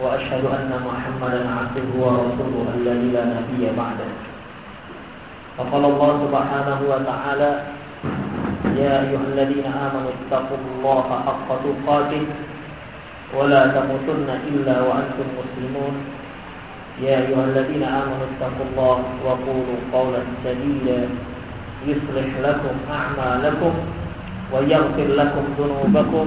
وأشهد أن محمدا عبده ورسوله الذي لا نبي بعده. فقال الله سبحانه وتعالى يا أيها الذين آمنوا اتقوا الله حق تقاته ولا تموتن إلا وأنتم مسلمون. يا أيها الذين آمنوا اتقوا الله وقولوا قولا سديدا يصلح لكم أعمالكم ويغفر لكم ذنوبكم.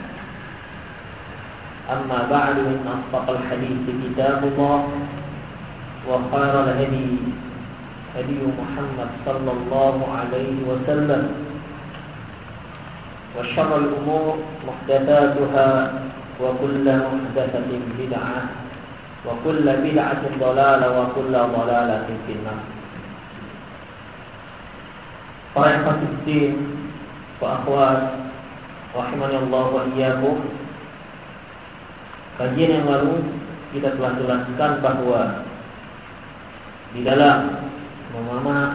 أما بعد إن أصدق الحديث كتاب الله وخير الهدي هدي محمد صلى الله عليه وسلم. وشر الأمور محدثاتها وكل محدثة بدعة وكل بدعة ضلالة وكل ضلالة في النار. Wa akhwat rahimani Allah wa iyyakum Kajian yang lalu kita telah jelaskan bahwa di dalam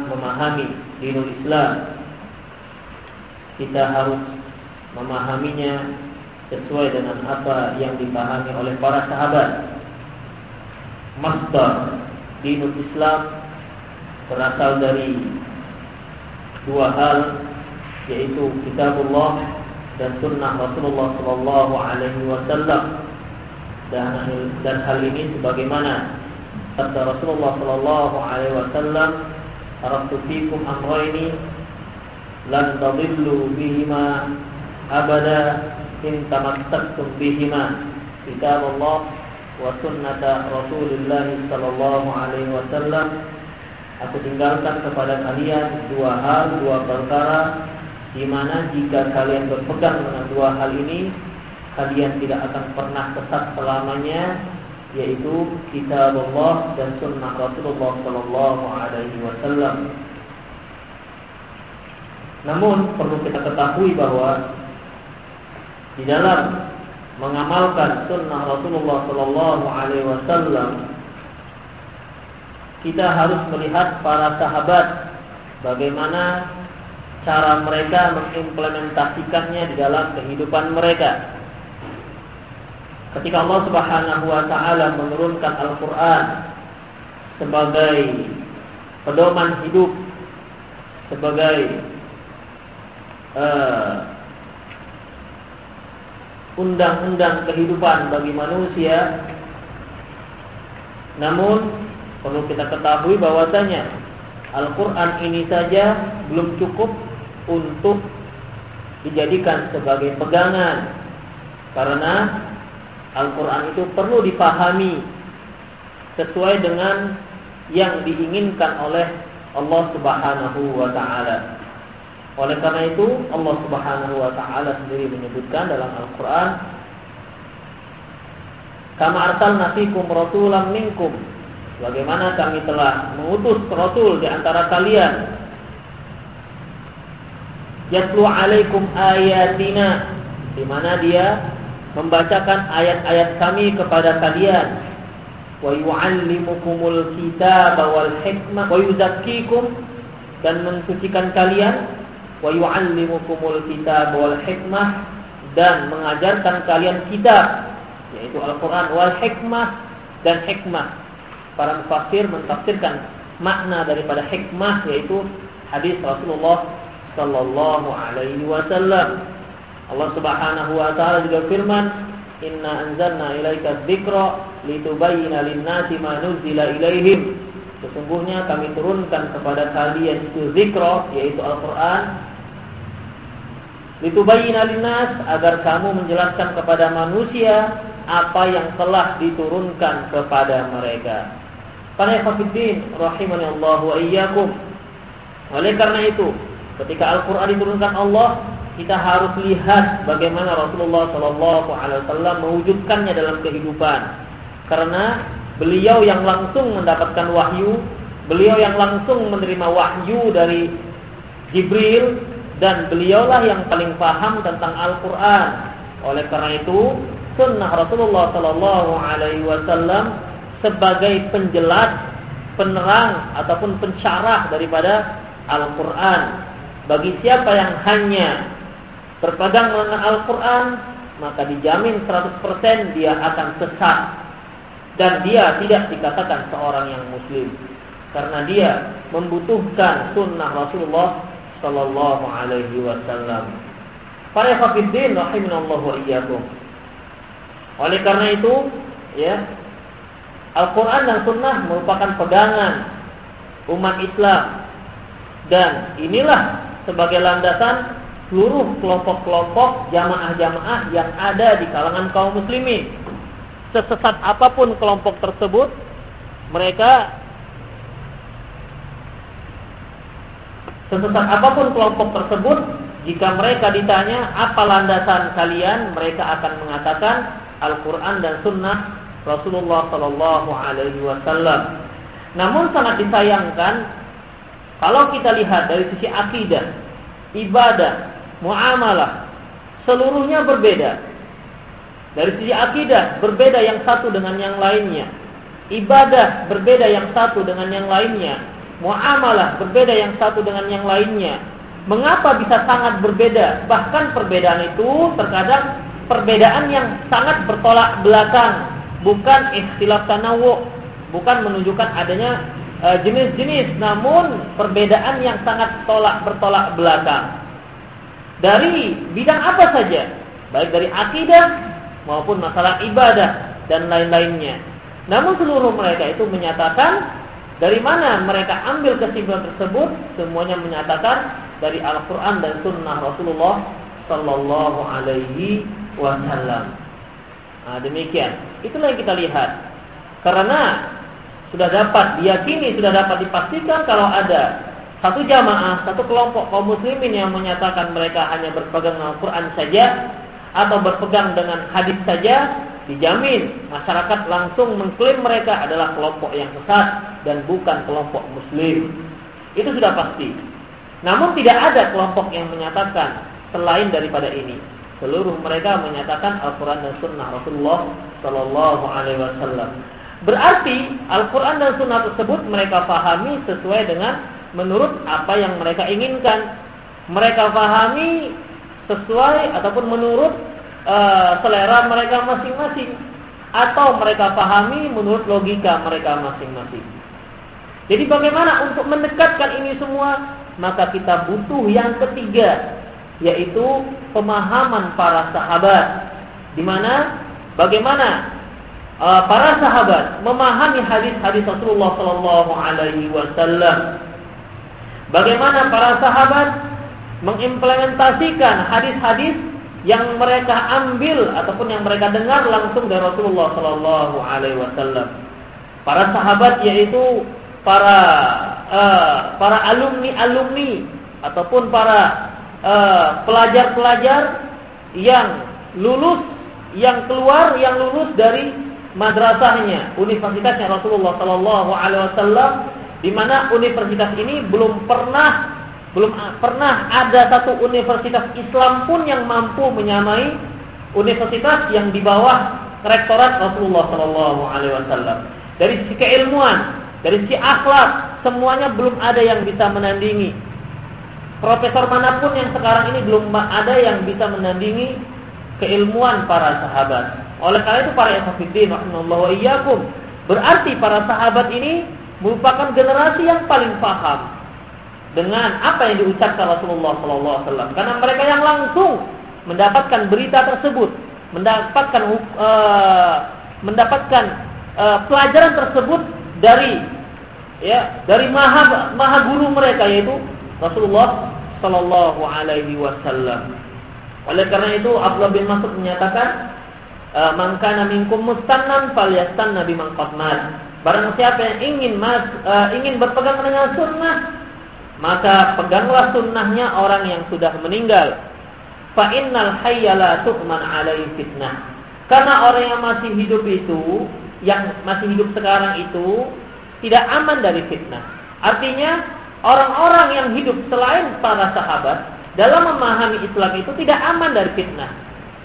memahami dinul Islam kita harus memahaminya sesuai dengan apa yang dipahami oleh para sahabat. Masdar dinul Islam berasal dari dua hal yaitu kitabullah dan sunnah Rasulullah sallallahu alaihi wasallam dan dan hal ini sebagaimana kata Rasulullah sallallahu alaihi wasallam taraktu fikum amrayni lan tadillu bihima abada in tamassaktum bihima kitabullah wa sunnata Rasulullah sallallahu alaihi wasallam. Aku tinggalkan kepada kalian dua hal, dua perkara di mana jika kalian berpegang dengan dua hal ini, kalian tidak akan pernah sesat selamanya, yaitu kitab Allah dan sunnah Rasulullah Sallallahu Alaihi Wasallam. Namun perlu kita ketahui bahwa di dalam mengamalkan sunnah Rasulullah Sallallahu Alaihi Wasallam kita harus melihat para sahabat bagaimana cara mereka mengimplementasikannya di dalam kehidupan mereka. Ketika Allah Subhanahu wa taala menurunkan Al-Qur'an sebagai pedoman hidup sebagai undang-undang uh, kehidupan bagi manusia namun perlu kita ketahui bahwasanya Al-Quran ini saja belum cukup untuk dijadikan sebagai pegangan. Karena Al-Quran itu perlu dipahami sesuai dengan yang diinginkan oleh Allah Subhanahu wa taala. Oleh karena itu Allah Subhanahu wa taala sendiri menyebutkan dalam Al-Qur'an Kama arsalna fikum minkum. Bagaimana kami telah mengutus Rasul di antara kalian? Yatlu alaikum ayatina. Di mana dia membacakan ayat-ayat kami kepada kalian. Wa yu'allimukumul kitaba wal hikmah wa yuzakkikum dan mensucikan kalian. Wa yu'allimukumul kitaba wal hikmah dan mengajarkan kalian kitab yaitu Al-Qur'an wal hikmah dan hikmah. Para mufassir mentafsirkan makna daripada hikmah yaitu hadis Rasulullah sallallahu alaihi wasallam. Allah Subhanahu wa taala juga firman, "Inna anzalna ilaika dzikra litubayyana lin-nasi ma nuzila ilaihim sesungguhnya kami turunkan kepada kalian itu zikra yaitu Al-Qur'an litubayyana linnas agar kamu menjelaskan kepada manusia apa yang telah diturunkan kepada mereka. Para ikhwatiddin rahimani Allah wa iyyakum. Oleh karena itu, ketika Al-Qur'an diturunkan Allah, kita harus lihat bagaimana Rasulullah Shallallahu alaihi wasallam mewujudkannya dalam kehidupan. Karena beliau yang langsung mendapatkan wahyu, beliau yang langsung menerima wahyu dari Jibril dan beliaulah yang paling paham tentang Al-Quran. Oleh karena itu, sunnah Rasulullah Sallallahu Alaihi Wasallam sebagai penjelas, penerang ataupun pencarah daripada Al-Quran. Bagi siapa yang hanya berpegang dengan Al-Quran, maka dijamin 100% dia akan sesat dan dia tidak dikatakan seorang yang muslim karena dia membutuhkan sunnah Rasulullah sallallahu alaihi wasallam. Para hafidin rahimanallahu wa iyyakum. Oleh karena itu, ya, Al-Qur'an dan Sunnah merupakan pegangan umat Islam dan inilah sebagai landasan seluruh kelompok-kelompok jamaah-jamaah yang ada di kalangan kaum muslimin. Sesesat apa pun kelompok tersebut, mereka Sesesat apa pun kelompok tersebut, jika mereka ditanya apa landasan kalian, mereka akan mengatakan Al-Quran dan Sunnah Rasulullah Sallallahu Alaihi Wasallam. Namun sangat disayangkan kalau kita lihat dari sisi akidah, ibadah, muamalah, seluruhnya berbeda. Dari sisi akidah berbeda yang satu dengan yang lainnya. Ibadah berbeda yang satu dengan yang lainnya muamalah berbeda yang satu dengan yang lainnya. Mengapa bisa sangat berbeda? Bahkan perbedaan itu terkadang perbedaan yang sangat bertolak belakang, bukan ikhtilaf tanawu, bukan menunjukkan adanya e, jenis-jenis, namun perbedaan yang sangat tolak bertolak belakang. Dari bidang apa saja, baik dari akidah maupun masalah ibadah dan lain-lainnya. Namun seluruh mereka itu menyatakan dari mana mereka ambil kesimpulan tersebut? Semuanya menyatakan dari Al-Quran dan Sunnah Rasulullah Sallallahu Alaihi Wasallam. Nah, demikian. Itulah yang kita lihat. Karena sudah dapat diyakini, sudah dapat dipastikan kalau ada satu jamaah, satu kelompok kaum muslimin yang menyatakan mereka hanya berpegang dengan Al-Quran saja atau berpegang dengan hadis saja, dijamin masyarakat langsung mengklaim mereka adalah kelompok yang sesat dan bukan kelompok muslim. Itu sudah pasti. Namun tidak ada kelompok yang menyatakan selain daripada ini. Seluruh mereka menyatakan Al-Quran dan Sunnah Rasulullah Sallallahu Alaihi Wasallam. Berarti Al-Quran dan Sunnah tersebut mereka pahami sesuai dengan menurut apa yang mereka inginkan. Mereka pahami sesuai ataupun menurut uh, selera mereka masing-masing atau mereka pahami menurut logika mereka masing-masing. Jadi bagaimana untuk mendekatkan ini semua? Maka kita butuh yang ketiga yaitu pemahaman para sahabat. Di mana bagaimana uh, para sahabat memahami hadis-hadis Rasulullah Sallallahu Alaihi Wasallam. Bagaimana para sahabat mengimplementasikan hadis-hadis yang mereka ambil ataupun yang mereka dengar langsung dari Rasulullah Sallallahu Alaihi Wasallam. Para sahabat yaitu para uh, para alumni alumni ataupun para uh, pelajar-pelajar yang lulus yang keluar yang lulus dari madrasahnya universitasnya Rasulullah Sallallahu Alaihi Wasallam di mana universitas ini belum pernah belum pernah ada satu universitas Islam pun yang mampu menyamai universitas yang di bawah rektorat Rasulullah Shallallahu Alaihi Wasallam. Dari sisi keilmuan, dari sisi akhlak, semuanya belum ada yang bisa menandingi. Profesor mana pun yang sekarang ini belum ada yang bisa menandingi keilmuan para sahabat. Oleh karena itu para ikhwatiddin rahimallahu wa iyyakum, berarti para sahabat ini merupakan generasi yang paling paham dengan apa yang diucapkan Rasulullah SAW. Karena mereka yang langsung mendapatkan berita tersebut, mendapatkan uh, mendapatkan uh, pelajaran tersebut dari ya dari maha maha guru mereka yaitu Rasulullah Sallallahu Alaihi Wasallam. Oleh karena itu Abdullah bin Mas'ud menyatakan, e, "Man minkum mustannan falyastanna biman qad Barang siapa yang ingin mas, uh, ingin berpegang dengan sunnah, maka peganglah sunnahnya orang yang sudah meninggal. Fa innal hayya la tu'man alaihi fitnah. Karena orang yang masih hidup itu, yang masih hidup sekarang itu tidak aman dari fitnah. Artinya orang-orang yang hidup selain para sahabat dalam memahami Islam itu tidak aman dari fitnah.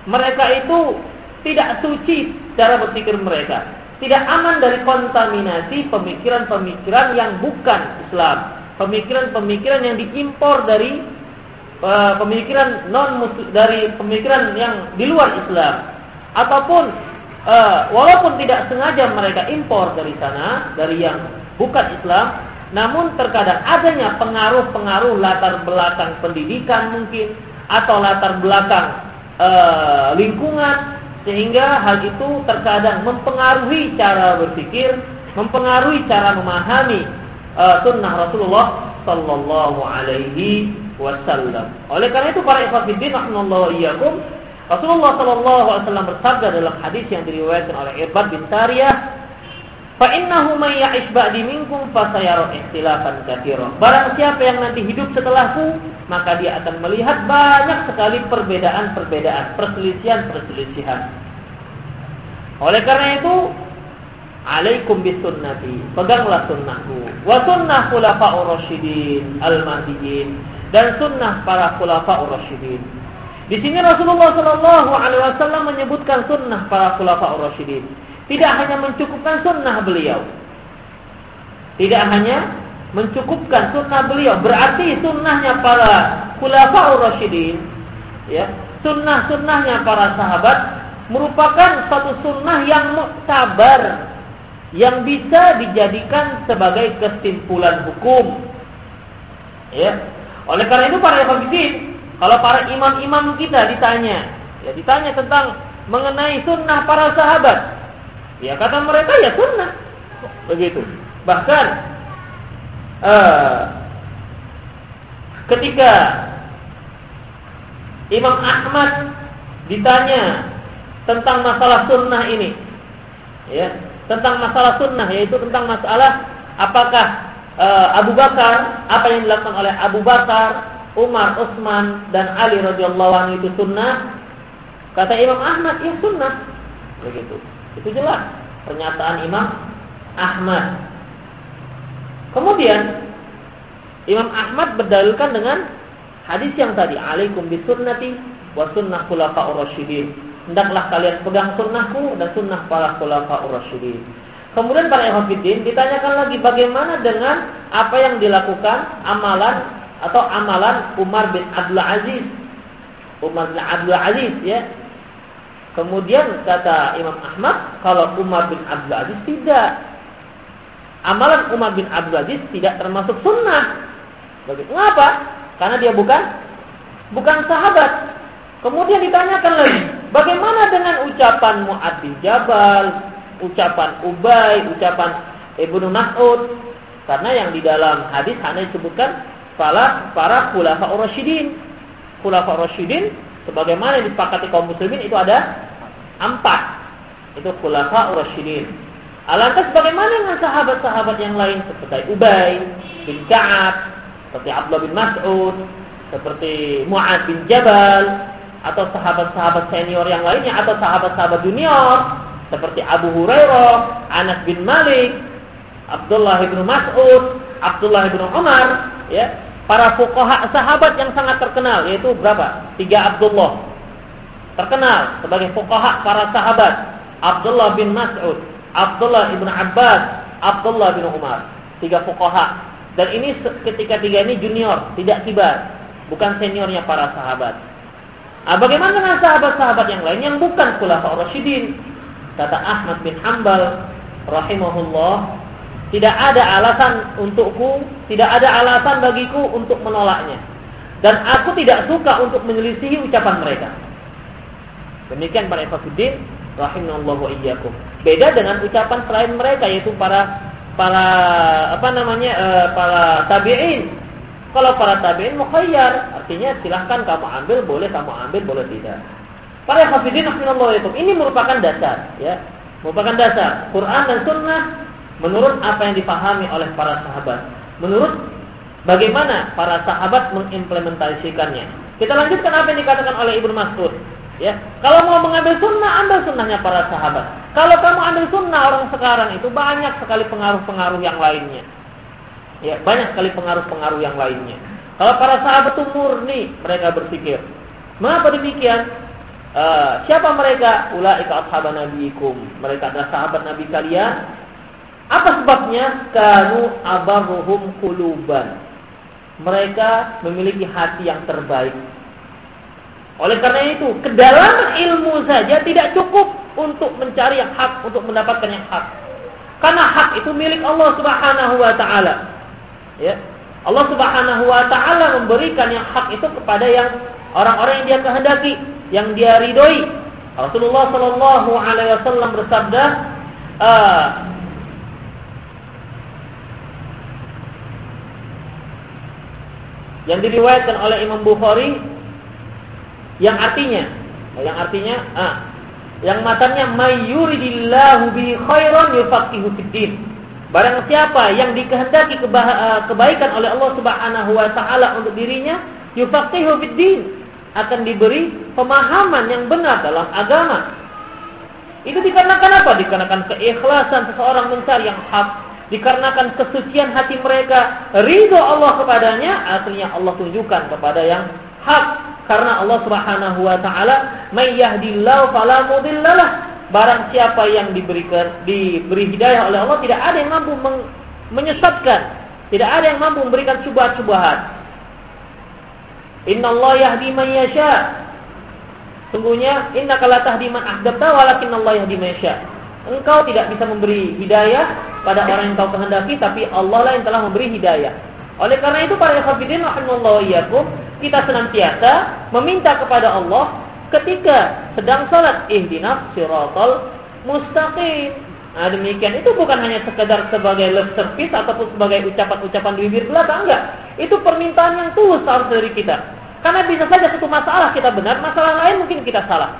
Mereka itu tidak suci cara berpikir mereka tidak aman dari kontaminasi pemikiran-pemikiran yang bukan Islam, pemikiran-pemikiran yang diimpor dari uh, pemikiran non dari pemikiran yang di luar Islam, ataupun uh, walaupun tidak sengaja mereka impor dari sana dari yang bukan Islam, namun terkadang adanya pengaruh-pengaruh latar belakang pendidikan mungkin atau latar belakang uh, lingkungan sehingga hal itu terkadang mempengaruhi cara berpikir, mempengaruhi cara memahami uh, sunnah Rasulullah Sallallahu Alaihi Wasallam. Oleh karena itu para ikhwatiddin rahimallahu iyyakum Rasulullah Sallallahu Alaihi Wasallam bersabda dalam hadis yang diriwayatkan oleh Irbad bin Sariyah Fa innahu may ya'ish ba'di minkum fasayara ikhtilafan katsira. Barang siapa yang nanti hidup setelahku, maka dia akan melihat banyak sekali perbedaan-perbedaan, perselisihan-perselisihan. Oleh karena itu, alaikum bisunnati, peganglah sunnahku. Wa sunnah khulafa'ur rasyidin al-mahdiyyin dan sunnah para khulafa'ur rasyidin. Di sini Rasulullah Shallallahu alaihi wasallam menyebutkan sunnah para khulafa'ur rasyidin. Tidak hanya mencukupkan sunnah beliau. Tidak hanya mencukupkan sunnah beliau. Berarti sunnahnya para khulafaur rasyidin, ya, sunnah-sunnahnya para sahabat merupakan satu sunnah yang muktabar yang bisa dijadikan sebagai kesimpulan hukum. Ya. Oleh karena itu para hafidin, kalau para imam-imam kita ditanya, ya ditanya tentang mengenai sunnah para sahabat, Ya kata mereka ya sunnah. Begitu. Bahkan uh, ketika Imam Ahmad ditanya tentang masalah sunnah ini, ya tentang masalah sunnah yaitu tentang masalah apakah uh, Abu Bakar apa yang dilakukan oleh Abu Bakar, Umar, Utsman dan Ali radhiyallahu anhu itu sunnah? Kata Imam Ahmad, ya sunnah. Begitu. Itu jelas pernyataan Imam Ahmad. Kemudian Imam Ahmad berdalilkan dengan hadis yang tadi, "Alaikum bisunnati wa sunnah khulafa'ur rasyidin." Hendaklah kalian pegang sunnahku dan sunnah para khulafa'ur rasyidin. Kemudian para ikhwatiddin ditanyakan lagi bagaimana dengan apa yang dilakukan amalan atau amalan Umar bin Abdul Aziz. Umar bin Abdul Aziz ya, Kemudian kata Imam Ahmad, kalau Umar bin Abdul Aziz tidak. Amalan Umar bin Abdul Aziz tidak termasuk sunnah. Mengapa? Karena dia bukan bukan sahabat. Kemudian ditanyakan lagi, bagaimana dengan ucapan Mu'ad bin Jabal, ucapan Ubay, ucapan Ibnu Mas'ud? Karena yang di dalam hadis hanya disebutkan para para khulafa Rasyidin. Khulafa Rasyidin sebagaimana yang disepakati kaum muslimin itu ada empat. Itu khulafa urasyidin. Alantas bagaimana dengan sahabat-sahabat yang lain seperti Ubay bin Ka'ab, seperti Abdullah bin Mas'ud, seperti Mu'ad bin Jabal, atau sahabat-sahabat senior yang lainnya, atau sahabat-sahabat junior, seperti Abu Hurairah, Anas bin Malik, Abdullah bin Mas'ud, Abdullah bin Umar, ya, para fuqaha sahabat yang sangat terkenal yaitu berapa? Tiga Abdullah. Terkenal sebagai fuqaha para sahabat. Abdullah bin Mas'ud, Abdullah bin Abbas, Abdullah bin Umar. Tiga fuqaha. Dan ini ketika tiga ini junior, tidak kibar. Bukan seniornya para sahabat. Nah, bagaimana dengan sahabat-sahabat yang lain yang bukan khulafa Rasyidin? Kata Ahmad bin Hambal rahimahullah, tidak ada alasan untukku, tidak ada alasan bagiku untuk menolaknya. Dan aku tidak suka untuk menyelisihi ucapan mereka. Demikian para ikhwatiddin rahimallahu iyyakum. Beda dengan ucapan selain mereka yaitu para para apa namanya uh, para tabi'in. Kalau para tabi'in mukhayyar, artinya silahkan kamu ambil, boleh kamu ambil, boleh tidak. Para hafidin itu ini merupakan dasar, ya. Merupakan dasar Quran dan sunnah menurut apa yang dipahami oleh para sahabat. Menurut bagaimana para sahabat mengimplementasikannya. Kita lanjutkan apa yang dikatakan oleh Ibnu Mas'ud. Ya, kalau mau mengambil sunnah, ambil sunnahnya para sahabat. Kalau kamu ambil sunnah orang sekarang itu banyak sekali pengaruh-pengaruh yang lainnya. Ya, banyak sekali pengaruh-pengaruh yang lainnya. Kalau para sahabat itu murni mereka berpikir. Mengapa demikian? Uh, siapa mereka? Ulaika ashaban nabiikum. Mereka adalah sahabat nabi kalian. Apa sebabnya? Kanu abarruhum kuluban. Mereka memiliki hati yang terbaik oleh karena itu, kedalaman ilmu saja tidak cukup untuk mencari yang hak, untuk mendapatkan yang hak. Karena hak itu milik Allah Subhanahu wa taala. Ya. Allah Subhanahu wa taala memberikan yang hak itu kepada yang orang-orang yang dia kehendaki, yang dia ridhoi. Rasulullah sallallahu alaihi wasallam bersabda, uh, yang diriwayatkan oleh Imam Bukhari yang artinya yang artinya ah, yang matanya mayyuridillahu bi khairan yufaqihu fiddin. Barang siapa yang dikehendaki ah, kebaikan oleh Allah Subhanahu wa taala untuk dirinya, yufaqihu fiddin akan diberi pemahaman yang benar dalam agama. Itu dikarenakan apa? Dikarenakan keikhlasan seseorang mencari yang hak, dikarenakan kesucian hati mereka, ridho Allah kepadanya, artinya Allah tunjukkan kepada yang hak karena Allah Subhanahu wa taala may yahdillahu fala mudhillalah barang siapa yang diberikan diberi hidayah oleh Allah tidak ada yang mampu menyesatkan. Tidak ada yang mampu memberikan syubhat-syubhat Inna yahdi man yasha. Sungguhnya innaka la tahdi man ahbabta walakin Allah yahdi man yasha. Engkau tidak bisa memberi hidayah pada orang yang kau kehendaki tapi Allah lah yang telah memberi hidayah. Oleh karena itu para ikhwatiddin rahimallahu iyyakum kita senantiasa meminta kepada Allah ketika sedang salat ihdinas siratal mustaqim. Nah, demikian itu bukan hanya sekedar sebagai lip service ataupun sebagai ucapan-ucapan di bibir belaka enggak. Itu permintaan yang tulus harus dari kita. Karena bisa saja satu masalah kita benar, masalah lain mungkin kita salah.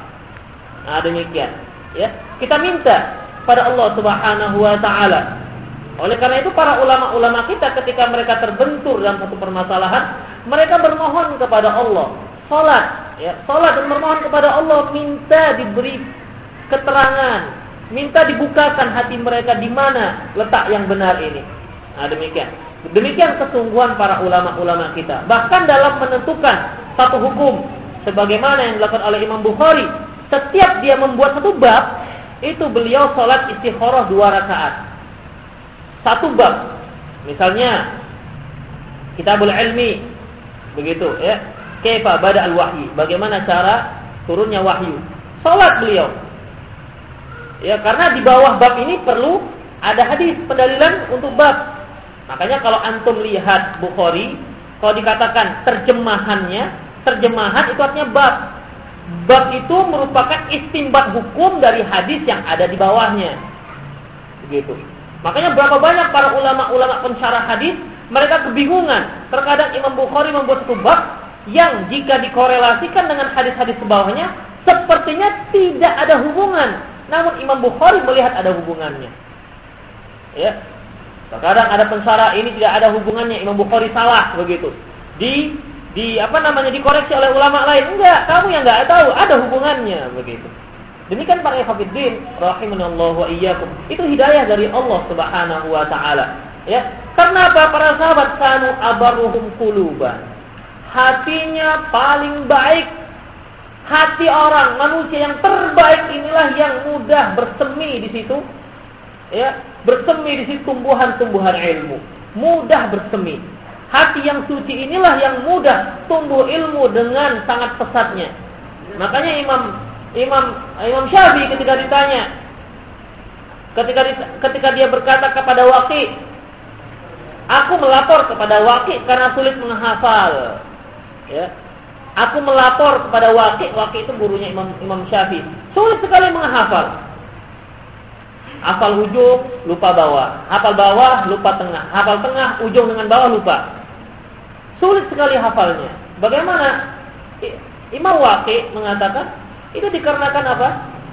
Nah, demikian, ya. Kita minta pada Allah Subhanahu wa taala oleh karena itu para ulama-ulama kita ketika mereka terbentur dalam satu permasalahan, mereka bermohon kepada Allah. Salat, ya, salat dan bermohon kepada Allah minta diberi keterangan, minta dibukakan hati mereka di mana letak yang benar ini. Nah, demikian. Demikian kesungguhan para ulama-ulama kita. Bahkan dalam menentukan satu hukum sebagaimana yang dilakukan oleh Imam Bukhari, setiap dia membuat satu bab, itu beliau sholat istikharah dua rakaat satu bab. Misalnya Kitabul Ilmi begitu ya. Kaifa bada al-wahyi? Bagaimana cara turunnya wahyu? Salat beliau. Ya, karena di bawah bab ini perlu ada hadis pendalilan untuk bab. Makanya kalau antum lihat Bukhari, kalau dikatakan terjemahannya, terjemahan itu artinya bab. Bab itu merupakan istimbat hukum dari hadis yang ada di bawahnya. Begitu. Makanya berapa banyak para ulama-ulama pensyarah hadis mereka kebingungan. Terkadang Imam Bukhari membuat satu bab yang jika dikorelasikan dengan hadis-hadis sebawahnya sepertinya tidak ada hubungan. Namun Imam Bukhari melihat ada hubungannya. Ya. Terkadang ada pensyarah ini tidak ada hubungannya, Imam Bukhari salah begitu. Di di apa namanya dikoreksi oleh ulama lain. Enggak, kamu yang enggak tahu ada hubungannya begitu. Demikian para ikhwatiddin rahimanallahu wa iyyakum. Itu hidayah dari Allah Subhanahu wa taala. Ya. Karena apa? Para sahabat kanu abaruhum quluban. Hatinya paling baik. Hati orang manusia yang terbaik inilah yang mudah bersemi di situ. Ya, bersemi di situ tumbuhan-tumbuhan ilmu. Mudah bersemi. Hati yang suci inilah yang mudah tumbuh ilmu dengan sangat pesatnya. Makanya Imam Imam Imam Syafi'i ketika ditanya ketika ketika dia berkata kepada Waqi aku melapor kepada Waqi karena sulit menghafal ya aku melapor kepada Waqi Waqi itu gurunya Imam Imam Syafi'i sulit sekali menghafal hafal ujung, lupa bawah. Hafal bawah, lupa tengah. Hafal tengah, ujung dengan bawah lupa. Sulit sekali hafalnya. Bagaimana? Imam Waqi mengatakan itu dikarenakan apa?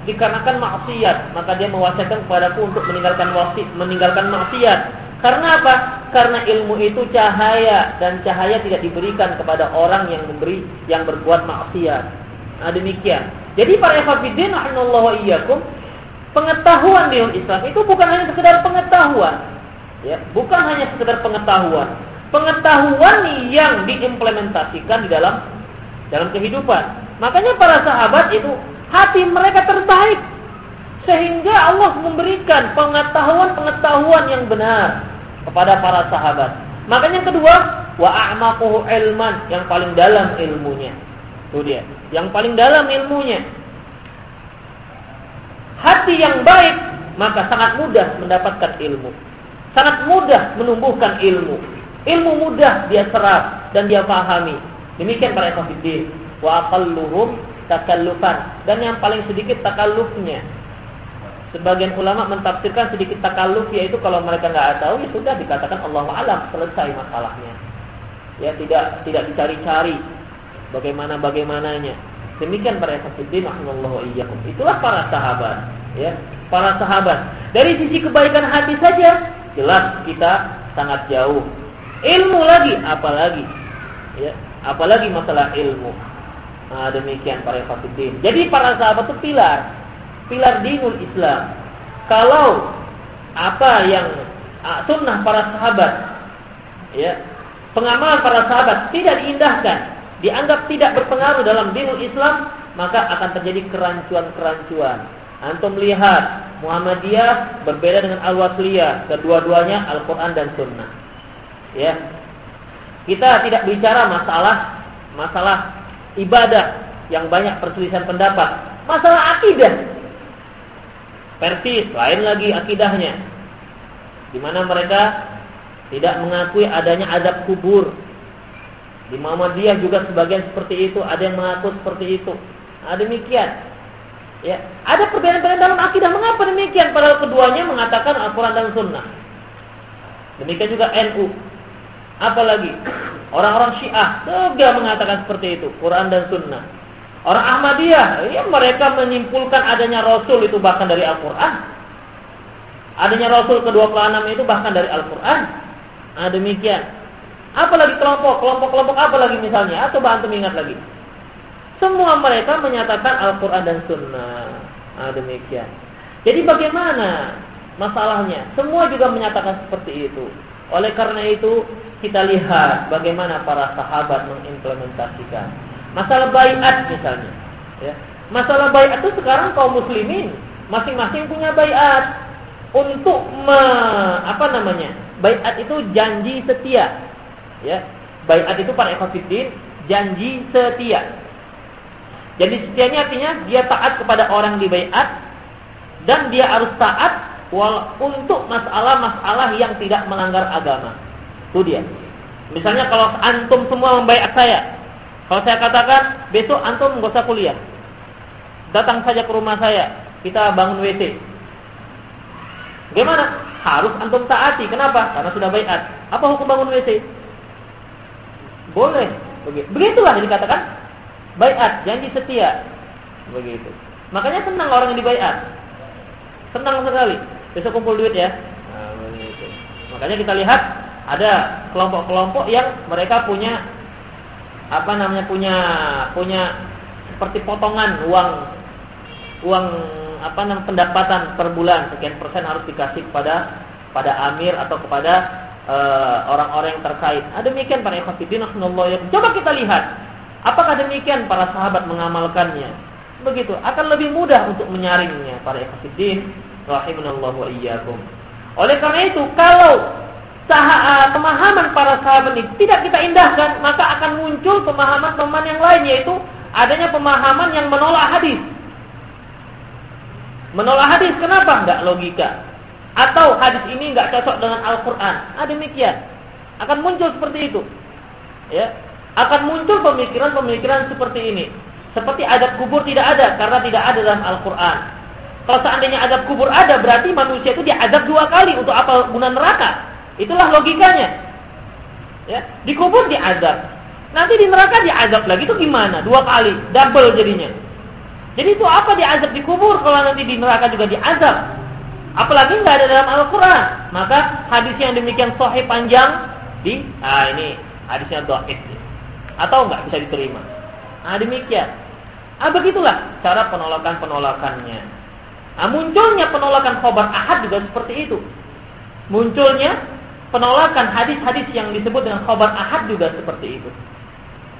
Dikarenakan maksiat, maka dia mewasiatkan kepadaku untuk meninggalkan wasi, meninggalkan maksiat. Karena apa? Karena ilmu itu cahaya dan cahaya tidak diberikan kepada orang yang memberi yang berbuat maksiat. Nah, demikian. Jadi para ikhwatiddin wa iyyakum, pengetahuan di Islam itu bukan hanya sekedar pengetahuan. Ya, bukan hanya sekedar pengetahuan. Pengetahuan yang diimplementasikan di dalam dalam kehidupan. Makanya para sahabat itu hati mereka terbaik sehingga Allah memberikan pengetahuan-pengetahuan yang benar kepada para sahabat. Makanya kedua, wa a'maquhu ilman, yang paling dalam ilmunya. Itu dia, yang paling dalam ilmunya. Hati yang baik, maka sangat mudah mendapatkan ilmu. Sangat mudah menumbuhkan ilmu. Ilmu mudah dia serap dan dia pahami. Demikian para ekofidin. Wa aqalluhum takallufan. Dan yang paling sedikit takallufnya. Sebagian ulama mentafsirkan sedikit takalluf yaitu kalau mereka nggak tahu ya sudah dikatakan Allah alam selesai masalahnya. Ya tidak tidak dicari-cari bagaimana bagaimananya. Demikian para ekofidin rahimallahu iyyakum. Itulah para sahabat, ya. Para sahabat. Dari sisi kebaikan hati saja jelas kita sangat jauh. Ilmu lagi apalagi ya apalagi masalah ilmu. Nah, demikian para fakidin. Jadi para sahabat itu pilar, pilar dinul Islam. Kalau apa yang uh, sunnah para sahabat, ya, pengamalan para sahabat tidak diindahkan, dianggap tidak berpengaruh dalam dinul Islam, maka akan terjadi kerancuan-kerancuan. Antum lihat Muhammadiyah berbeda dengan Al-Wasliyah, kedua-duanya Al-Qur'an dan Sunnah. Ya, kita tidak bicara masalah masalah ibadah yang banyak perselisihan pendapat. Masalah akidah. Persis, lain lagi akidahnya. Di mana mereka tidak mengakui adanya adab kubur. Di Muhammadiyah juga sebagian seperti itu, ada yang mengaku seperti itu. Nah, demikian. Ya, ada perbedaan-perbedaan dalam akidah. Mengapa demikian? Padahal keduanya mengatakan Al-Quran dan Sunnah. Demikian juga NU. Apalagi orang-orang Syiah juga mengatakan seperti itu, Quran dan Sunnah. Orang Ahmadiyah, ya mereka menyimpulkan adanya Rasul itu bahkan dari Al-Quran. Adanya Rasul kedua keenam itu bahkan dari Al-Quran. Nah, demikian. Apalagi kelompok, kelompok-kelompok apa lagi misalnya? Atau bantu ingat lagi. Semua mereka menyatakan Al-Quran dan Sunnah. Nah, demikian. Jadi bagaimana masalahnya? Semua juga menyatakan seperti itu. Oleh karena itu, kita lihat bagaimana para sahabat mengimplementasikan. Masalah bayat misalnya. Ya. Masalah bayat itu sekarang kaum muslimin masing-masing punya bayat untuk me, apa namanya? Bayat itu janji setia. Ya. Bayat itu para ekofidin janji setia. Jadi setianya artinya dia taat kepada orang di bayat dan dia harus taat untuk masalah-masalah yang tidak melanggar agama. Itu dia. Misalnya kalau antum semua membayar saya. Kalau saya katakan besok antum nggak usah kuliah. Datang saja ke rumah saya. Kita bangun WC. Gimana? Harus antum taati. Kenapa? Karena sudah bayat. Apa hukum bangun WC? Boleh. Begitulah yang dikatakan bayat, janji setia. Begitu. Makanya senang orang yang dibayat. Senang sekali. Besok kumpul duit ya. Nah, Makanya kita lihat ada kelompok-kelompok yang mereka punya apa namanya punya punya seperti potongan uang uang apa namanya pendapatan per bulan sekian persen harus dikasih kepada pada amir atau kepada eh, orang-orang uh, yang terkait. Ada demikian para ikhwatiddin Coba kita lihat apakah demikian para sahabat mengamalkannya. Begitu akan lebih mudah untuk menyaringnya para ikhwatiddin rahimanallahu wa iyyakum. Oleh karena itu kalau Eh, pemahaman para sahabat ini tidak kita indahkan, maka akan muncul pemahaman-pemahaman yang lain yaitu adanya pemahaman yang menolak hadis. Menolak hadis kenapa? Enggak logika. Atau hadis ini enggak cocok dengan Al-Qur'an. Ah demikian. Akan muncul seperti itu. Ya. Akan muncul pemikiran-pemikiran seperti ini. Seperti adat kubur tidak ada karena tidak ada dalam Al-Qur'an. Kalau seandainya azab kubur ada, berarti manusia itu diazab dua kali. Untuk apa guna neraka? Itulah logikanya. Ya, dikubur diazab. Nanti di neraka diazab lagi itu gimana? Dua kali, double jadinya. Jadi itu apa diazab di kubur kalau nanti di neraka juga diazab? Apalagi nggak ada dalam Al-Quran. Maka hadis yang demikian sahih panjang di, ah ini hadisnya doa atau nggak bisa diterima. Nah demikian. Ah begitulah cara penolakan penolakannya. Nah, munculnya penolakan khobar ahad juga seperti itu. Munculnya penolakan hadis-hadis yang disebut dengan khobar ahad juga seperti itu.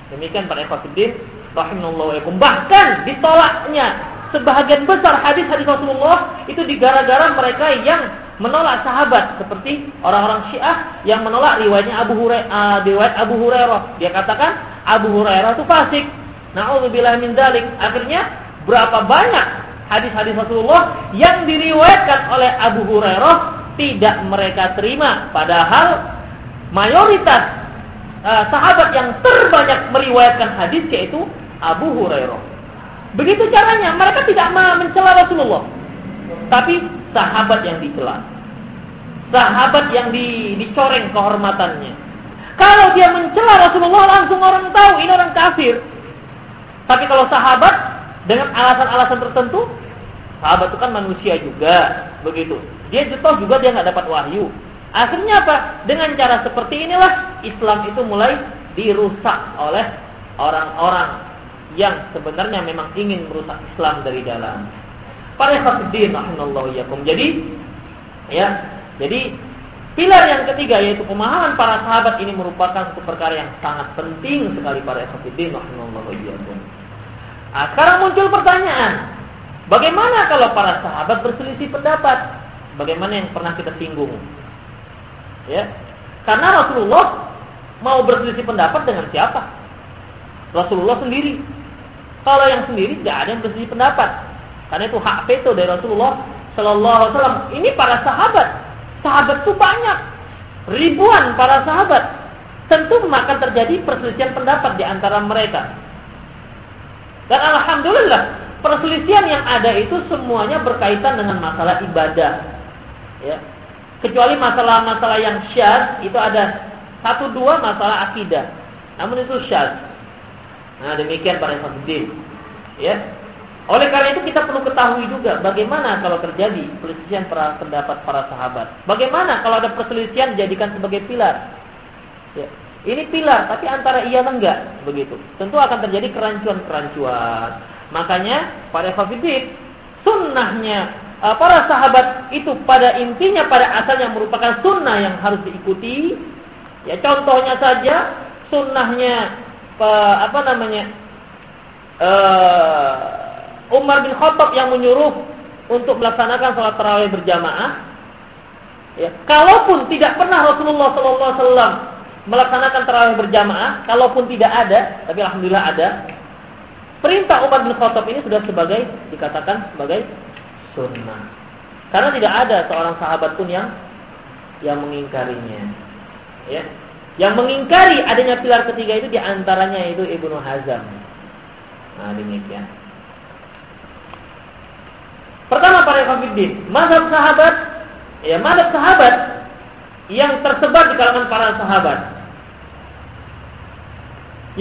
Demikian para ikhwatiddin rahimahullah Bahkan ditolaknya sebagian besar hadis-hadis Rasulullah itu digara-gara mereka yang menolak sahabat seperti orang-orang Syiah yang menolak riwayatnya Abu Hurairah uh, riwayat Abu Hurairah. Dia katakan Abu Hurairah itu fasik. Nauzubillah min dzalik. Akhirnya berapa banyak hadis-hadis Rasulullah yang diriwayatkan oleh Abu Hurairah tidak mereka terima padahal mayoritas uh, sahabat yang terbanyak meriwayatkan hadis yaitu Abu Hurairah. Begitu caranya, mereka tidak mencela Rasulullah. Tapi sahabat yang dicela. Sahabat yang di, dicoreng kehormatannya. Kalau dia mencela Rasulullah langsung orang tahu ini orang kafir. Tapi kalau sahabat dengan alasan-alasan tertentu, sahabat itu kan manusia juga, begitu. Dia jatuh juga dia nggak dapat wahyu. Akhirnya apa? Dengan cara seperti inilah Islam itu mulai dirusak oleh orang-orang yang sebenarnya memang ingin merusak Islam dari dalam. Para hafidin rahimallahu yakum. Jadi ya, jadi pilar yang ketiga yaitu pemahaman para sahabat ini merupakan satu perkara yang sangat penting sekali para hafidin rahimallahu yakum. Nah, sekarang muncul pertanyaan, bagaimana kalau para sahabat berselisih pendapat? Bagaimana yang pernah kita singgung? Ya. Karena Rasulullah mau berselisih pendapat dengan siapa? Rasulullah sendiri. Kalau yang sendiri tidak ada yang berselisih pendapat. Karena itu hak veto dari Rasulullah Sallallahu Alaihi Wasallam. Ini para sahabat. Sahabat itu banyak. Ribuan para sahabat. Tentu akan terjadi perselisihan pendapat di antara mereka. Dan Alhamdulillah, perselisihan yang ada itu semuanya berkaitan dengan masalah ibadah. Ya, Kecuali masalah-masalah yang syaz itu ada satu dua masalah akidah. Namun itu syaz. Nah, demikian para hadirin. Ya. Oleh karena itu kita perlu ketahui juga bagaimana kalau terjadi perselisihan para pendapat para sahabat. Bagaimana kalau ada perselisihan dijadikan sebagai pilar. Ya. Ini pilar, tapi antara iya dan enggak begitu. Tentu akan terjadi kerancuan-kerancuan. Makanya para hadirin sunnahnya uh, para sahabat itu pada intinya pada asalnya merupakan sunnah yang harus diikuti. Ya contohnya saja sunnahnya uh, apa namanya uh, Umar bin Khattab yang menyuruh untuk melaksanakan sholat tarawih berjamaah. Ya, kalaupun tidak pernah Rasulullah SAW melaksanakan tarawih berjamaah, kalaupun tidak ada, tapi alhamdulillah ada. Perintah Umar bin Khattab ini sudah sebagai dikatakan sebagai sunnah. Karena tidak ada seorang sahabat pun yang yang mengingkarinya. Ya. Yang mengingkari adanya pilar ketiga itu di antaranya itu Ibnu Hazm. Nah demikian. Pertama para kafirin, mazhab sahabat, ya mazhab sahabat yang tersebar di kalangan para sahabat.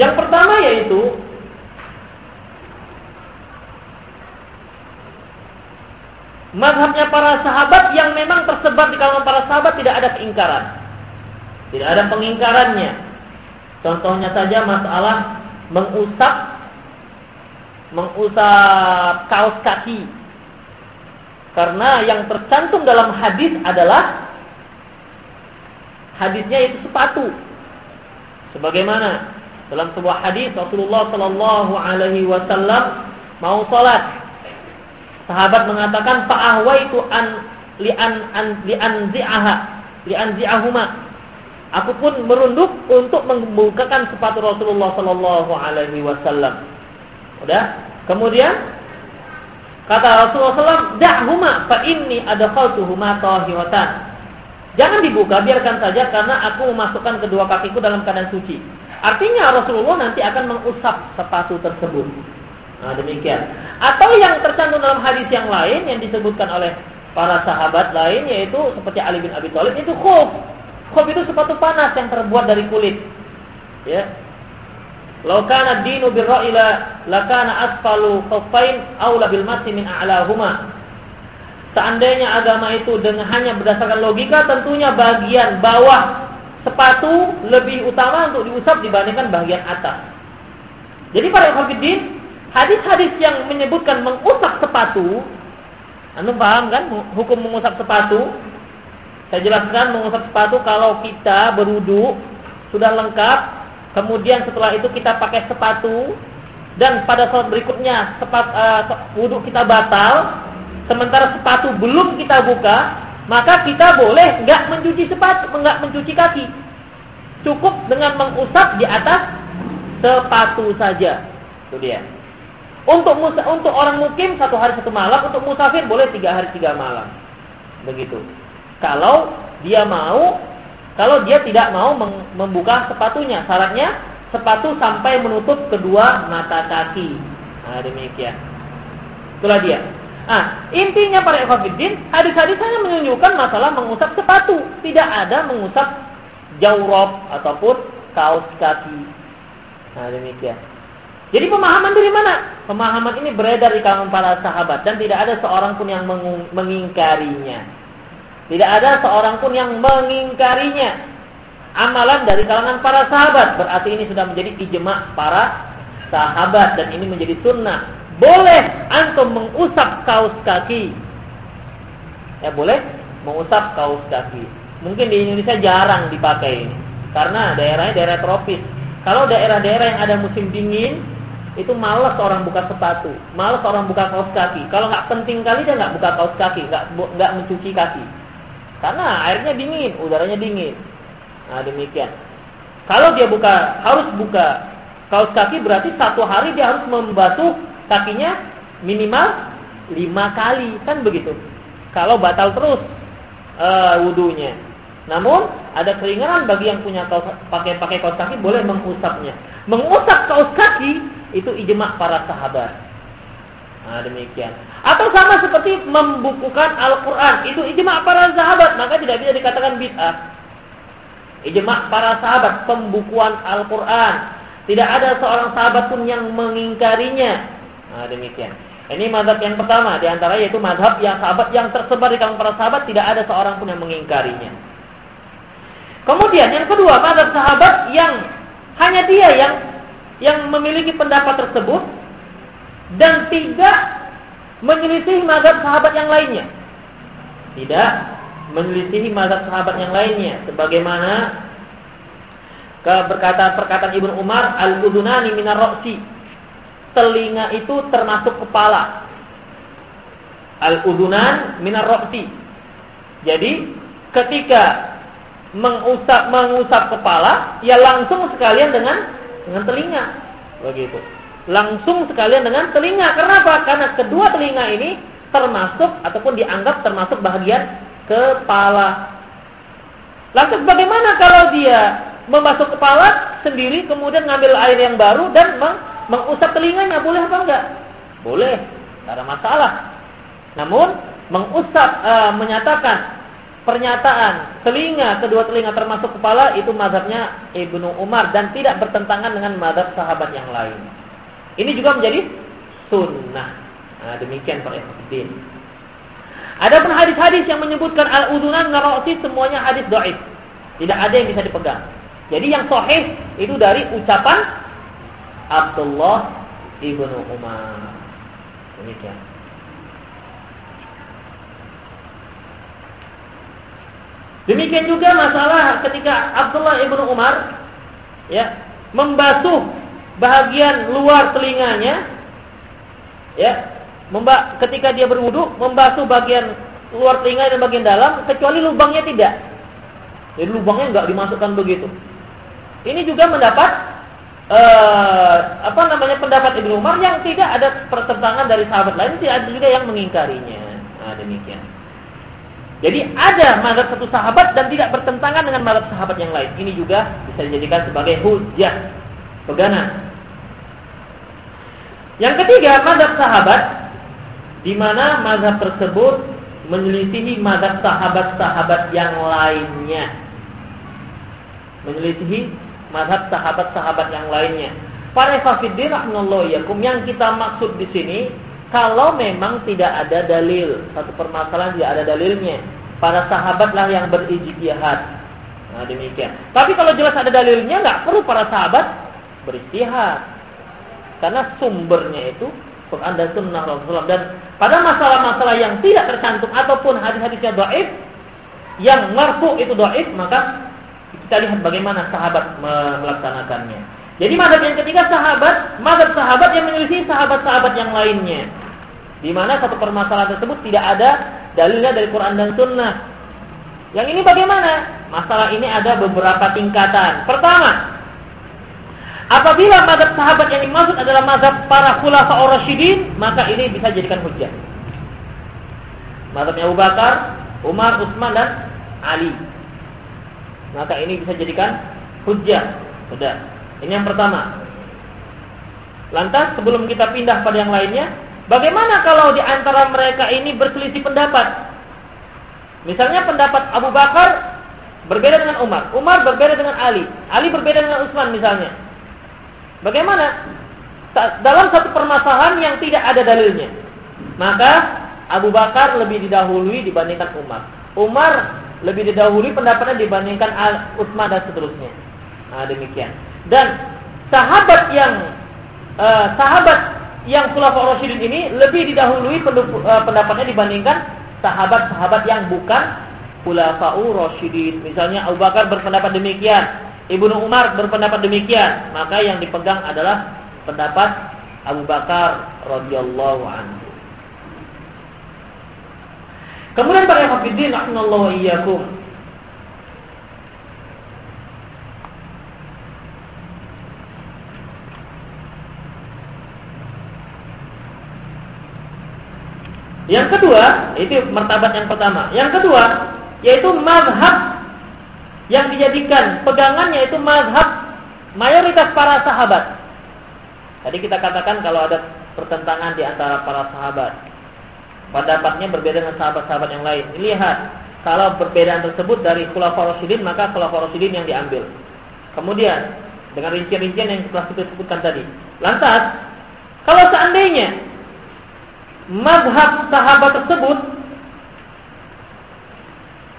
Yang pertama yaitu mazhabnya para sahabat yang memang tersebar di kalangan para sahabat tidak ada keingkaran. Tidak ada pengingkarannya. Contohnya saja masalah mengusap mengusap kaos kaki. Karena yang tercantum dalam hadis adalah hadisnya itu sepatu. Sebagaimana dalam sebuah hadis Rasulullah Shallallahu Alaihi Wasallam mau sholat Sahabat mengatakan itu an li an, an li anzi'aha li anzi'ahuma. Aku pun merunduk untuk membukakan sepatu Rasulullah sallallahu alaihi wasallam. Udah? Kemudian kata Rasulullah SAW, "Da'huma fa inni adkhaltuhuma tahiratan." Jangan dibuka, biarkan saja karena aku memasukkan kedua kakiku dalam keadaan suci. Artinya Rasulullah nanti akan mengusap sepatu tersebut. Nah, demikian. Atau yang tercantum dalam hadis yang lain yang disebutkan oleh para sahabat lain yaitu seperti Ali bin Abi Thalib itu khuf. Khuf itu sepatu panas yang terbuat dari kulit. Ya. Lau kana dinu birra'ila lakana asfalu khuffain aula bil masi min a'lahuma. Seandainya agama itu dengan hanya berdasarkan logika tentunya bagian bawah sepatu lebih utama untuk diusap dibandingkan bagian atas. Jadi para ikhwatiddin Hadis-hadis yang menyebutkan mengusap sepatu, anda paham kan hukum mengusap sepatu? Saya jelaskan mengusap sepatu kalau kita berudu sudah lengkap, kemudian setelah itu kita pakai sepatu dan pada saat berikutnya sepat, uh, kita batal, sementara sepatu belum kita buka, maka kita boleh nggak mencuci sepatu, nggak mencuci kaki. Cukup dengan mengusap di atas sepatu saja. Itu dia. Untuk musa, untuk orang mukim satu hari satu malam, untuk musafir boleh tiga hari tiga malam. Begitu. Kalau dia mau, kalau dia tidak mau membuka sepatunya, syaratnya sepatu sampai menutup kedua mata kaki. Nah, demikian. Itulah dia. Nah, intinya para ekofidin, hadis-hadis hanya menunjukkan masalah mengusap sepatu, tidak ada mengusap jawrob ataupun kaos kaki. Nah, demikian. Jadi pemahaman dari mana? Pemahaman ini beredar di kalangan para sahabat dan tidak ada seorang pun yang mengingkarinya. Tidak ada seorang pun yang mengingkarinya. Amalan dari kalangan para sahabat berarti ini sudah menjadi ijma para sahabat dan ini menjadi sunnah. Boleh antum mengusap kaos kaki. Ya boleh mengusap kaos kaki. Mungkin di Indonesia jarang dipakai karena daerahnya daerah tropis. Kalau daerah-daerah yang ada musim dingin, itu malas orang buka sepatu, malas orang buka kaos kaki. Kalau nggak penting kali dia nggak buka kaos kaki, nggak nggak mencuci kaki, karena airnya dingin, udaranya dingin. Nah demikian. Kalau dia buka harus buka kaos kaki berarti satu hari dia harus membasuh kakinya minimal lima kali, kan begitu. Kalau batal terus uh, wudhunya. Namun ada keringanan bagi yang punya kaos, pakai pakai kaos kaki boleh mengusapnya. Mengusap kaos kaki itu ijma para sahabat. Nah, demikian. Atau sama seperti membukukan Al-Quran. Itu ijma para sahabat. Maka tidak bisa dikatakan bid'ah. Ijma para sahabat. Pembukuan Al-Quran. Tidak ada seorang sahabat pun yang mengingkarinya. Nah, demikian. Ini madhab yang pertama. Di antara yaitu madhab yang sahabat yang tersebar di kalangan para sahabat. Tidak ada seorang pun yang mengingkarinya. Kemudian yang kedua, madhab sahabat yang hanya dia yang yang memiliki pendapat tersebut dan tidak menyelisih mazhab sahabat yang lainnya. Tidak menyelisih mazhab sahabat yang lainnya. Sebagaimana berkata perkataan Ibnu Umar al-udunani minar roksi telinga itu termasuk kepala. Al-udunan minar roksi jadi ketika mengusap mengusap kepala ya langsung sekalian dengan dengan telinga. Begitu. Langsung sekalian dengan telinga. Kenapa? Karena kedua telinga ini termasuk ataupun dianggap termasuk bagian kepala. Lantas bagaimana kalau dia memasuk kepala sendiri kemudian ngambil air yang baru dan meng mengusap telinganya boleh apa enggak? Boleh, tidak ada masalah. Namun mengusap e, menyatakan pernyataan telinga, kedua telinga termasuk kepala itu mazhabnya Ibnu Umar dan tidak bertentangan dengan mazhab sahabat yang lain. Ini juga menjadi sunnah. Nah, demikian para ikhwan. Ada pun hadis-hadis yang menyebutkan al-udunan ngarasi semuanya hadis doib. Tidak ada yang bisa dipegang. Jadi yang sahih itu dari ucapan Abdullah ibnu Umar. Demikian. Demikian juga masalah ketika Abdullah ibnu Umar ya membasuh bagian luar telinganya ya memba ketika dia berwudu membasuh bagian luar telinga dan bagian dalam kecuali lubangnya tidak. Jadi lubangnya enggak dimasukkan begitu. Ini juga mendapat uh, apa namanya pendapat Ibnu Umar yang tidak ada pertentangan dari sahabat lain tidak ada juga yang mengingkarinya. Nah demikian jadi ada mazhab satu sahabat dan tidak bertentangan dengan mazhab sahabat yang lain. Ini juga bisa dijadikan sebagai hujah, pegangan. Yang ketiga, mazhab sahabat di mana mazhab tersebut menyelisihi mazhab sahabat-sahabat yang lainnya. Menyelisihi mazhab sahabat-sahabat yang lainnya. Para fafiddin yakum yang kita maksud di sini kalau memang tidak ada dalil, satu permasalahan tidak ada dalilnya, para sahabatlah yang berijtihad. Nah, demikian. Tapi kalau jelas ada dalilnya, nggak perlu para sahabat beristihad. Karena sumbernya itu Quran dan Sunnah Rasulullah. Dan pada masalah-masalah yang tidak tercantum ataupun hadis-hadisnya doif, yang marfu itu doif, maka kita lihat bagaimana sahabat melaksanakannya. Jadi madhab yang ketiga sahabat, madhab sahabat yang menyelisih sahabat-sahabat yang lainnya. Di mana satu permasalahan tersebut tidak ada dalilnya dari Quran dan Sunnah. Yang ini bagaimana? Masalah ini ada beberapa tingkatan. Pertama, apabila madhab sahabat yang dimaksud adalah madhab para khulafa rasyidin, maka ini bisa jadikan hujah. Madhabnya Abu Bakar, Umar, Utsman dan Ali. Maka ini bisa jadikan hujah. Sudah. Ini yang pertama. Lantas sebelum kita pindah pada yang lainnya, bagaimana kalau di antara mereka ini berselisih pendapat? Misalnya pendapat Abu Bakar berbeda dengan Umar, Umar berbeda dengan Ali, Ali berbeda dengan Utsman misalnya. Bagaimana? Dalam satu permasalahan yang tidak ada dalilnya. Maka Abu Bakar lebih didahului dibandingkan Umar. Umar lebih didahului pendapatnya dibandingkan Utsman dan seterusnya. Nah, demikian. Dan sahabat yang uh, sahabat yang Khulafaur Rasyidin ini lebih didahului uh, pendapatnya dibandingkan sahabat-sahabat yang bukan Khulafaur Rasyidin. Misalnya Abu Bakar berpendapat demikian, Ibnu Umar berpendapat demikian, maka yang dipegang adalah pendapat Abu Bakar radhiyallahu anhu. Kemudian para hafidin iyyakum. Yang kedua, itu martabat yang pertama. Yang kedua, yaitu mazhab yang dijadikan pegangannya itu mazhab mayoritas para sahabat. Tadi kita katakan kalau ada pertentangan di antara para sahabat. Pendapatnya berbeda dengan sahabat-sahabat yang lain. Lihat, kalau perbedaan tersebut dari khulafaur rasyidin, maka khulafaur rasyidin yang diambil. Kemudian, dengan rincian-rincian yang telah kita sebutkan tadi. Lantas, kalau seandainya mazhab sahabat tersebut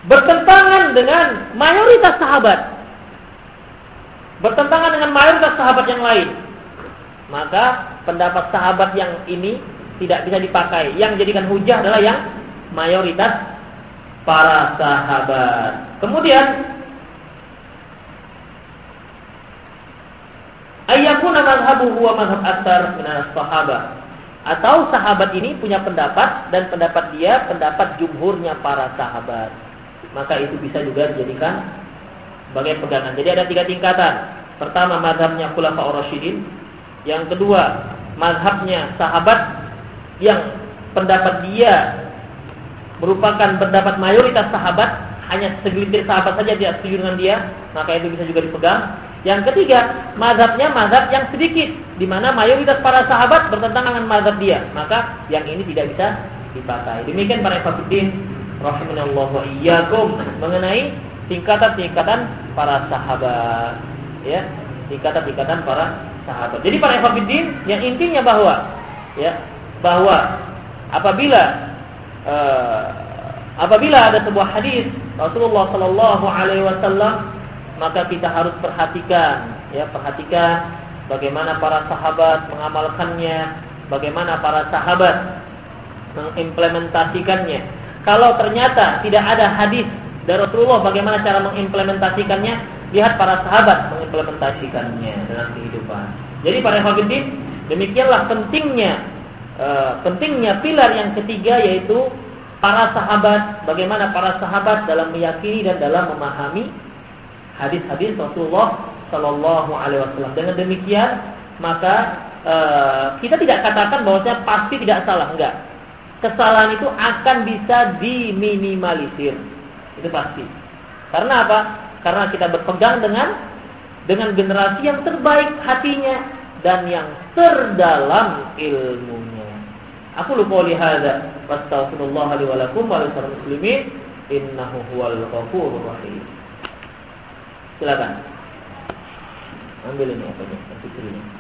bertentangan dengan mayoritas sahabat, bertentangan dengan mayoritas sahabat yang lain, maka pendapat sahabat yang ini tidak bisa dipakai. Yang jadikan hujah adalah yang mayoritas para sahabat. Kemudian ayakun mazhabu huwa mazhab asar minas sahabat. Atau sahabat ini punya pendapat dan pendapat dia pendapat jumhurnya para sahabat. Maka itu bisa juga dijadikan sebagai pegangan. Jadi ada tiga tingkatan. Pertama mazhabnya khulafaur rasyidin, yang kedua mazhabnya sahabat yang pendapat dia merupakan pendapat mayoritas sahabat, hanya segelintir sahabat saja dia setuju dengan dia, maka itu bisa juga dipegang. Yang ketiga, mazhabnya mazhab yang sedikit, di mana mayoritas para sahabat bertentangan dengan mazhab dia, maka yang ini tidak bisa dipakai. Demikian para ikhwatiddin rahimanallah wa iyyakum mengenai tingkatan-tingkatan para sahabat, ya, tingkatan-tingkatan para sahabat. Jadi para ikhwatiddin yang intinya bahwa ya, bahwa apabila uh, apabila ada sebuah hadis Rasulullah Shallallahu Alaihi Wasallam maka kita harus perhatikan ya perhatikan bagaimana para sahabat mengamalkannya bagaimana para sahabat mengimplementasikannya. Kalau ternyata tidak ada hadis dari Rasulullah bagaimana cara mengimplementasikannya lihat para sahabat mengimplementasikannya dalam kehidupan. Jadi para hadirin demikianlah pentingnya e, pentingnya pilar yang ketiga yaitu para sahabat, bagaimana para sahabat dalam meyakini dan dalam memahami hadis-hadis Rasulullah Shallallahu Alaihi Wasallam. Dengan demikian maka e, kita tidak katakan bahwasanya pasti tidak salah, enggak. Kesalahan itu akan bisa diminimalisir, itu pasti. Karena apa? Karena kita berpegang dengan dengan generasi yang terbaik hatinya, dan yang terdalam ilmunya. Aku lupa lihada. Wastaghfirullah li wa lakum wa muslimin. Innahu huwal ghafurur rahim. Silakan. Ambil ini apa nih? Fikirnya.